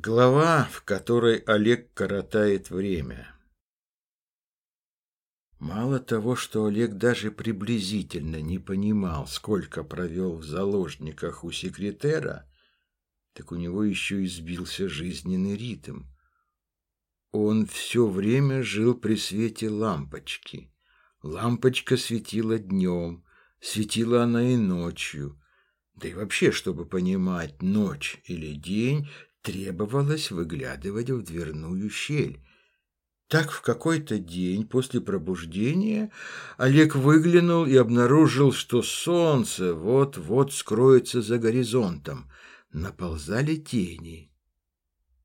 Глава, в которой Олег коротает время. Мало того, что Олег даже приблизительно не понимал, сколько провел в заложниках у секретера, так у него еще и сбился жизненный ритм. Он все время жил при свете лампочки. Лампочка светила днем, светила она и ночью. Да и вообще, чтобы понимать, ночь или день, требовалось выглядывать в дверную щель. Так в какой-то день после пробуждения Олег выглянул и обнаружил, что солнце вот-вот скроется за горизонтом. Наползали тени.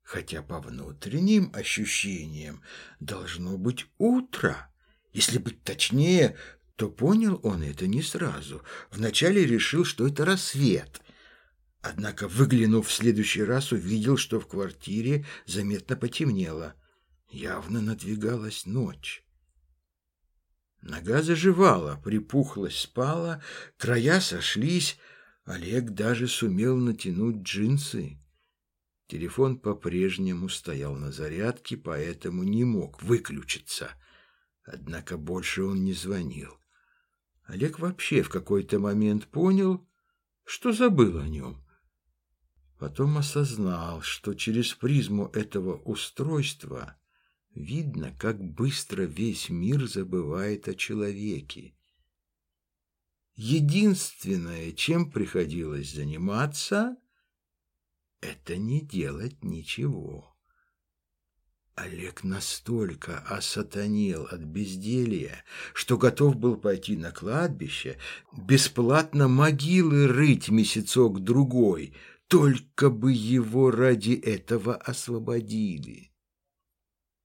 Хотя по внутренним ощущениям должно быть утро. Если быть точнее, то понял он это не сразу. Вначале решил, что это рассвет. Однако, выглянув в следующий раз, увидел, что в квартире заметно потемнело. Явно надвигалась ночь. Нога заживала, припухлость спала, края сошлись. Олег даже сумел натянуть джинсы. Телефон по-прежнему стоял на зарядке, поэтому не мог выключиться. Однако больше он не звонил. Олег вообще в какой-то момент понял, что забыл о нем. Потом осознал, что через призму этого устройства видно, как быстро весь мир забывает о человеке. Единственное, чем приходилось заниматься, это не делать ничего. Олег настолько осатанел от безделья, что готов был пойти на кладбище, бесплатно могилы рыть месяцок-другой, только бы его ради этого освободили.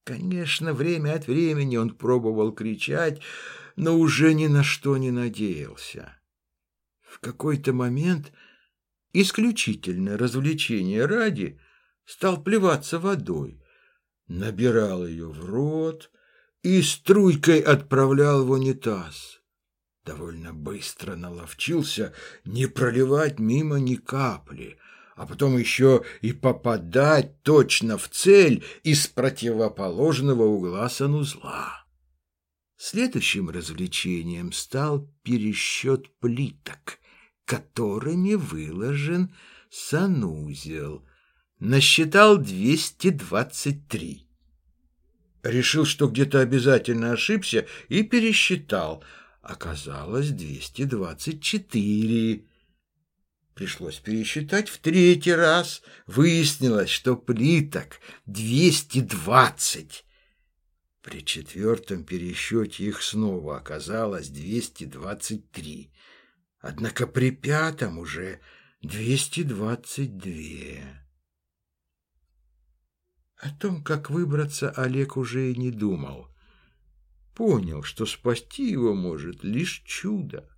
Конечно, время от времени он пробовал кричать, но уже ни на что не надеялся. В какой-то момент, исключительно развлечение ради, стал плеваться водой – набирал ее в рот и струйкой отправлял в унитаз. Довольно быстро наловчился не проливать мимо ни капли, а потом еще и попадать точно в цель из противоположного угла санузла. Следующим развлечением стал пересчет плиток, которыми выложен санузел, насчитал 223. Решил, что где-то обязательно ошибся, и пересчитал. Оказалось 224. Пришлось пересчитать в третий раз. Выяснилось, что плиток 220. При четвертом пересчете их снова оказалось 223. Однако при пятом уже 222. О том, как выбраться, Олег уже и не думал. Понял, что спасти его может лишь чудо.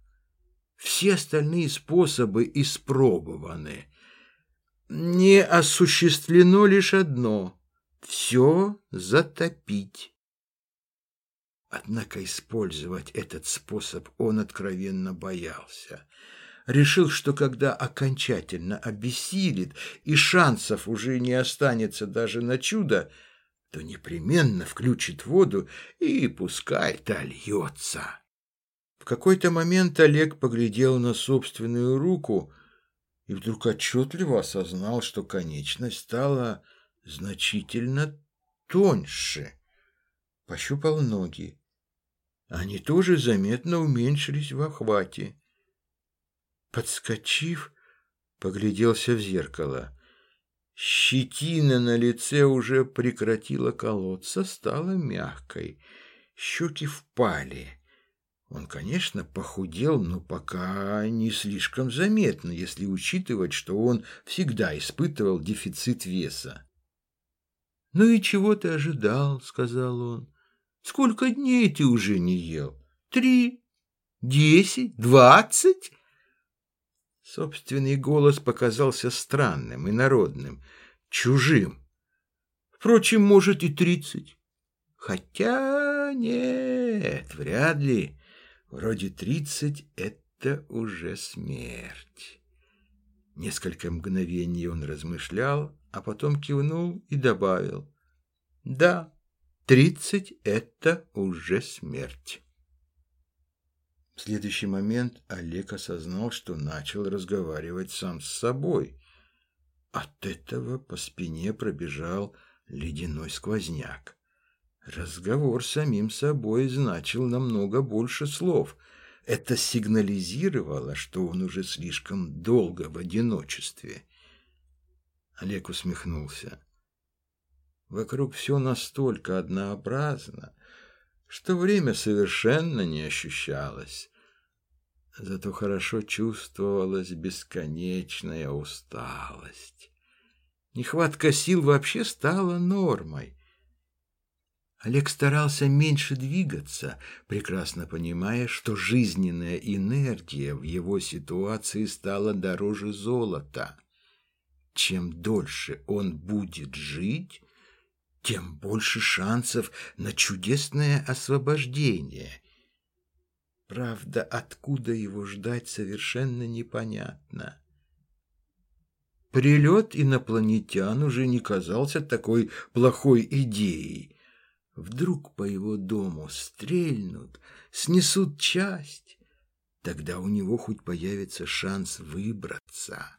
Все остальные способы испробованы. Не осуществлено лишь одно — все затопить. Однако использовать этот способ он откровенно боялся решил, что когда окончательно обессилит и шансов уже не останется даже на чудо, то непременно включит воду и пускай та льется. В какой-то момент Олег поглядел на собственную руку и вдруг отчетливо осознал, что конечность стала значительно тоньше. Пощупал ноги. Они тоже заметно уменьшились в охвате. Подскочив, погляделся в зеркало. Щетина на лице уже прекратила колоться, стала мягкой. Щеки впали. Он, конечно, похудел, но пока не слишком заметно, если учитывать, что он всегда испытывал дефицит веса. «Ну и чего ты ожидал?» — сказал он. «Сколько дней ты уже не ел? Три? Десять? Двадцать?» Собственный голос показался странным и народным, чужим. Впрочем, может и тридцать. Хотя нет, вряд ли. Вроде тридцать — это уже смерть. Несколько мгновений он размышлял, а потом кивнул и добавил. Да, тридцать — это уже смерть. В следующий момент Олег осознал, что начал разговаривать сам с собой. От этого по спине пробежал ледяной сквозняк. Разговор с самим собой значил намного больше слов. Это сигнализировало, что он уже слишком долго в одиночестве. Олег усмехнулся. Вокруг все настолько однообразно, что время совершенно не ощущалось. Зато хорошо чувствовалась бесконечная усталость. Нехватка сил вообще стала нормой. Олег старался меньше двигаться, прекрасно понимая, что жизненная энергия в его ситуации стала дороже золота. Чем дольше он будет жить, тем больше шансов на чудесное освобождение. Правда, откуда его ждать, совершенно непонятно. Прилет инопланетян уже не казался такой плохой идеей. Вдруг по его дому стрельнут, снесут часть, тогда у него хоть появится шанс выбраться.